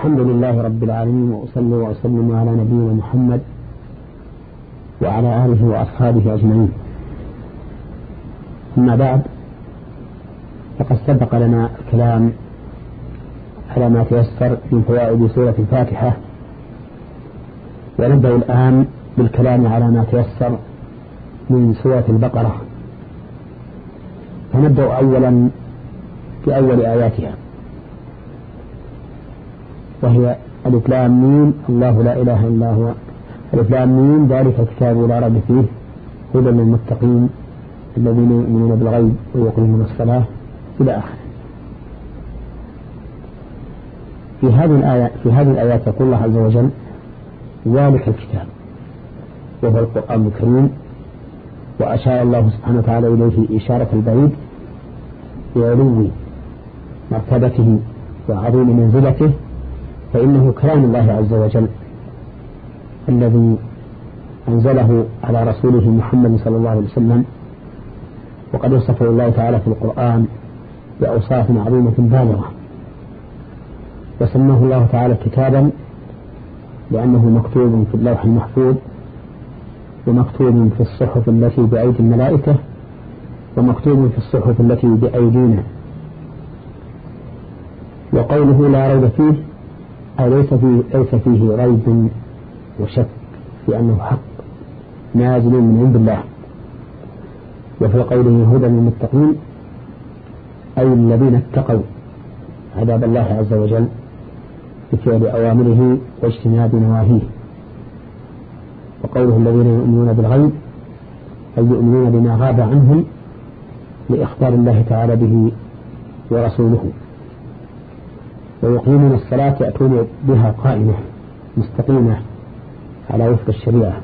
الحمد لله رب العالمين وأصلي وأسلم على نبينا محمد وعلى آله وأصحابه أجمعين. أما بعد فقد سبق لنا الكلام على ما تيسر من فوائد سورة الفاتحة ونبدأ الآن بالكلام على ما تيسر من سورة البقرة. فنبدأ أولا بأول آياتها. وهي مين الله لا إله إلا هو. مين ذلك الكتاب لا ريب فيه هدى للمتقين الذين يؤمنون بالغيب ويقيمون الصلاة إلى آخره. في هذه الآية في هذه الآيات يقول الله عز وجل ذلك الكتاب وهو القرآن الكريم. وأشار الله سبحانه وتعالى إليه إشارة البعيد بعلو مرتبته وعظيم منزلته فإنه كلام الله عز وجل الذي أنزله على رسوله محمد صلى الله عليه وسلم وقد وصفه الله تعالى في القرآن بأوصاف عظيمة بالغة وسماه الله تعالى كتابا لأنه مكتوب في اللوح المحفوظ ومكتوب في الصحف التي بأيدي الملائكة ومكتوب في الصحف التي بأيدينا. وقوله لا ريب فيه أو ليس فيه, ليس فيه ريب وشك في أنه حق نازل من عند الله. وفي قوله هدى للمتقين أي الذين اتقوا عذاب الله عز وجل بفعل أوامره واجتناب نواهيه. وقوله الذين يؤمنون بالغيب أي يؤمنون بما غاب عنهم لإخبار الله تعالى به ورسوله. ويقيمون الصلاة يأتون بها قائمة مستقيمة على وفق الشريعة.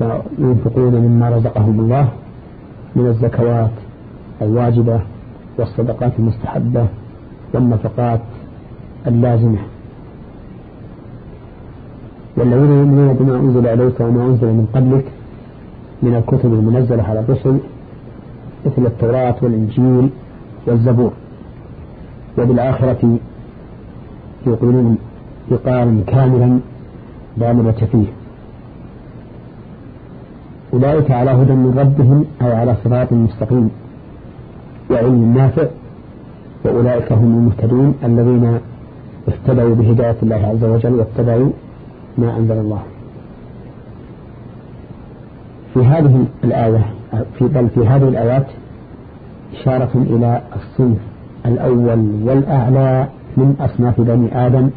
وينفقون مما رزقهم الله من الزكوات الواجبة والصدقات المستحبة والنفقات اللازمة. والذين يؤمنون بما أنزل إليك وما أنزل من قبلك من الكتب المنزلة على الرسل مثل التوراة والإنجيل والزبور. وبالآخرة يقولون إقرارا كاملا لا مرة فيه أولئك على هدى من ربهم أو على صراط مستقيم. وعلم نافع وأولئك هم المهتدون الذين اهتدوا بهداية الله عز وجل واتبعوا ما أنزل الله. في هذه الآية في بل في هذه الآيات إشارة إلى الصنف. الأول والأعلى من أصناف بني آدم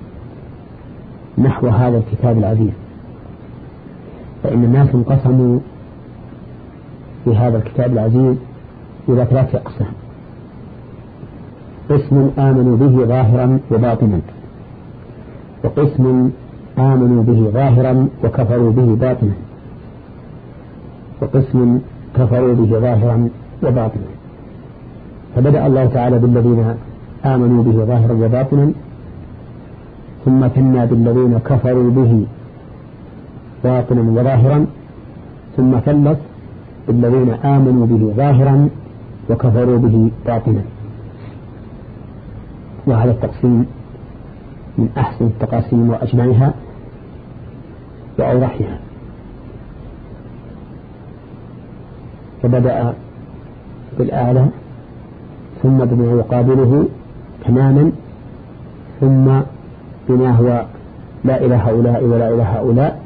نحو هذا الكتاب العزيز. فإن الناس انقسموا في هذا الكتاب العزيز إلى ثلاثة أقسام. قسم آمنوا به ظاهرا وباطنا. وقسم آمنوا به ظاهرا وكفروا به باطنا. وقسم كفروا به ظاهرا وباطنا. فبدأ الله تعالى بالذين آمنوا به ظاهرا وباطنا ثم ثنى بالذين كفروا به باطنا وظاهرا ثم ثلث بالذين آمنوا به ظاهرا وكفروا به باطنا. وهذا التقسيم من أحسن التقاسيم وأجمعها وأوضحها. فبدأ بالأعلى ثم بما يقابله تماما ثم بما هو لا إلى هؤلاء ولا إلى هؤلاء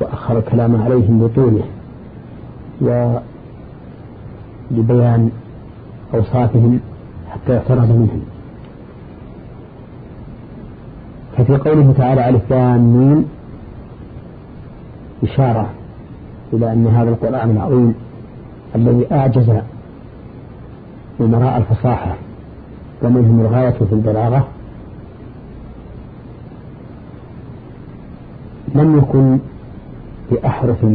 وأخر الكلام عليهم بطوله. ولبيان أوصافهم حتى يعترض منهم. ففي قوله تعالى ألف لام إشارة إلى أن هذا القرآن العظيم الذي أعجز أمراء الفصاحة ومنهم الغاية في البلاغة. لم يكن بأحرف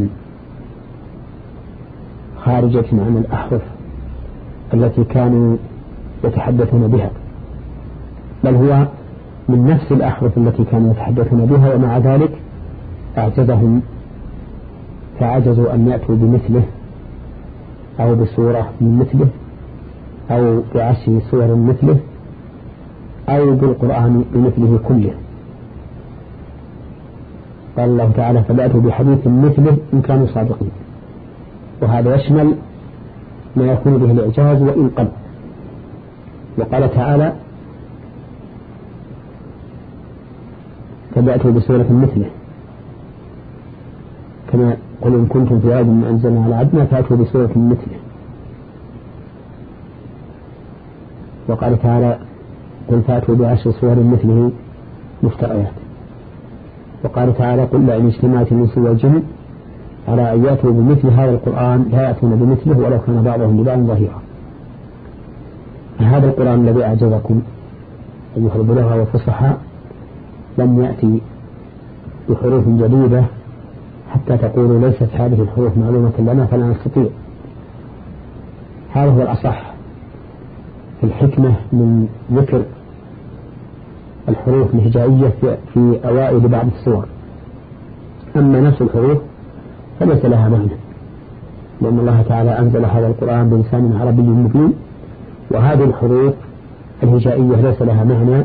خارجة عن الأحرف التي كانوا يتحدثون بها بل هو من نفس الأحرف التي كانوا يتحدثون بها ومع ذلك أعجزهم فعجزوا أن يأتوا بمثله أو بصورة من مثله. أو بعشر صور مثله أو بالقرآن بمثله كله. قال الله تعالى فليأتوا بحديث مثله إن كانوا صادقين. وهذا يشمل ما يكون به الإعجاز وإن قل. وقال تعالى فليأتوا بسورة مثله. كما قل إن كنتم في ريب ما أنزلنا على عبدنا فأتوا بسورة مثله. وقال تعالى قل فأتوا بعشر صور مثله مفتريات. وقال تعالى قل لئن اجتمعت الانس والجن على أن يأتوا بمثل هذا القرآن لا يأتون بمثله ولو كان بعضهم لبعض ظهيرا. هذا القرآن الذي أعجبكم أيها البلغاء والفصحاء لم يأتي بحروف جديدة حتى تقولوا ليست هذه الحروف معلومة لنا فلا نستطيع. هذا هو الأصح. الحكمة من ذكر الحروف الهجائية في أوائل بعض السور. أما نفس الحروف فليس لها معنى لأن الله تعالى أنزل هذا القرآن بلسان عربي مبين وهذه الحروف الهجائية ليس لها معنى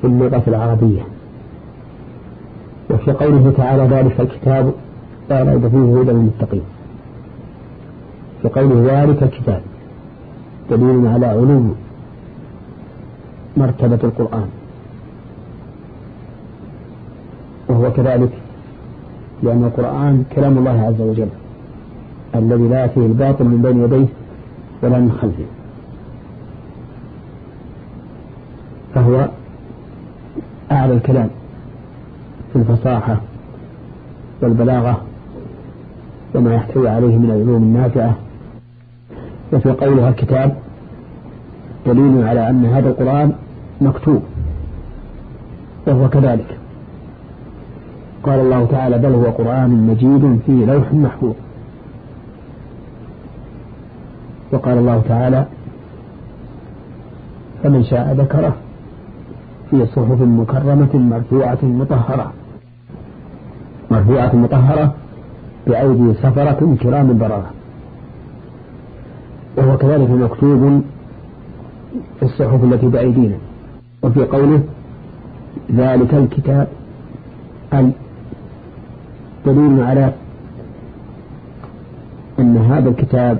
في اللغة العربية. وفي قوله تعالى ذلك الكتاب لا ريب فيه هدى للمتقين. في قوله ذلك الكتاب. دليل على علو مرتبة القرآن. وهو كذلك لأن القرآن كلام الله عز وجل الذي لا يأتيه الباطل من بين يديه ولا من خلفه. فهو أعلى الكلام في الفصاحة والبلاغة وما يحتوي عليه من العلوم النافعة وفي قولها الكتاب دليل على أن هذا القرآن مكتوب وهو كذلك. قال الله تعالى بل هو قرآن مجيد في لوح محفوظ. وقال الله تعالى فمن شاء ذكره في صحف مكرمة مرفوعة مطهرة. مرفوعة مطهرة بأيدي سفرة كرام بررة وهو كذلك مكتوب في الصحف التي بأيدينا. وفي قوله ذلك الكتاب دليل على أن هذا الكتاب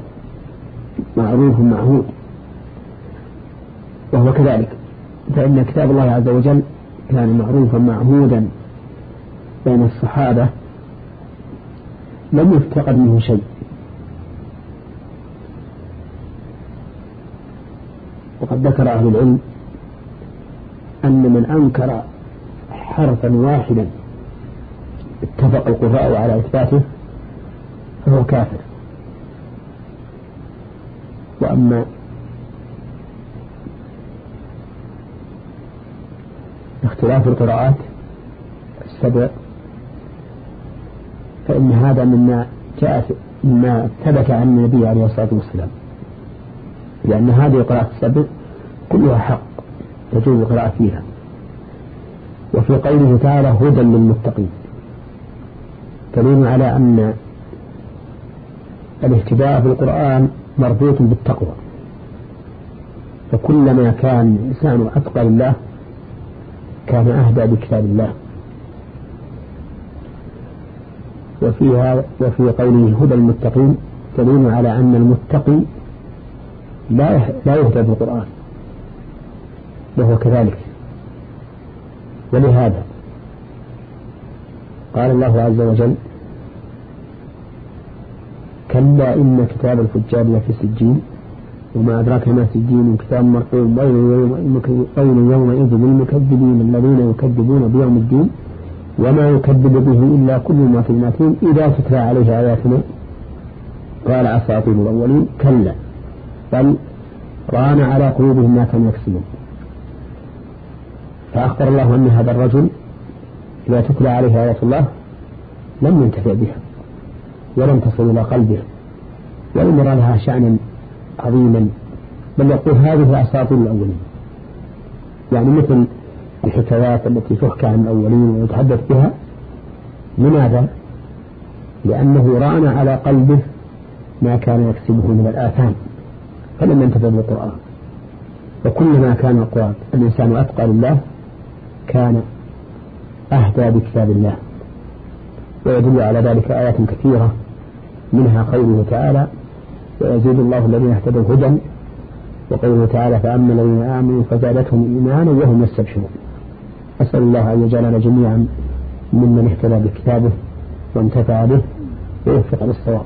معروف معهود وهو كذلك. فإن كتاب الله عز وجل كان معروفا معهودا بين الصحابة لم يفتقد منه شيء. وقد ذكر أهل العلم أن من أنكر حرفا واحدا اتفق القراء على إثباته فهو كافر. وأما اختلاف القراءات السبع فإن هذا مما جاء مما ثبت عن النبي عليه الصلاة والسلام. لأن هذه القراءات السبع كلها حق تجوز القراءة فيها. وفي قوله تعالى هدى للمتقين. دليل على أن الاهتداء في القرآن مربوط بالتقوى. فكلما كان الإنسان أتقى لله كان أهدى بكتاب الله. وفيها وفي قوله هدى المتقين دليل على أن المتقي لا لا يهدى بالقرآن. وهو كذلك. ولهذا قال الله عز وجل كلا إن كتاب الفجار لفي سجين وما أدراك ما سجين كتاب مرقوم ويل يومئذ للمكذبين الذين يكذبون بيوم الدين وما يكذب به إلا كل ما في الماثين إذا تتلى عليه آياتنا. قال أساطير الأولين كلا. بل ران على قلوبهم ما كانوا يكسبون. فأخبر الله أن هذا الرجل إذا تتلى عليه آيات الله لم ينتفع بها ولم تصل إلى قلبه ولم يرى لها شأنا عظيما بل يقول هذه أساطير الأولين. يعني مثل الحكايات التي تحكى عن الأولين ويتحدث بها لماذا؟ لأنه ران على قلبه ما كان يكسبه من الآثام. فلم ينتفع بالقرآن. وكلما كان الإنسان أتقى لله كان أهدى بكتاب الله. ويدل على ذلك آيات كثيرة منها قوله تعالى ويزيد الله الذين اهتدوا هدى. وقوله تعالى فأما الذين آمنوا فزادتهم إيمانا وهم يستبشرون. أسأل الله أن يجعلنا جميعا ممن اهتدى بكتابه وانتفع به ووفق للصواب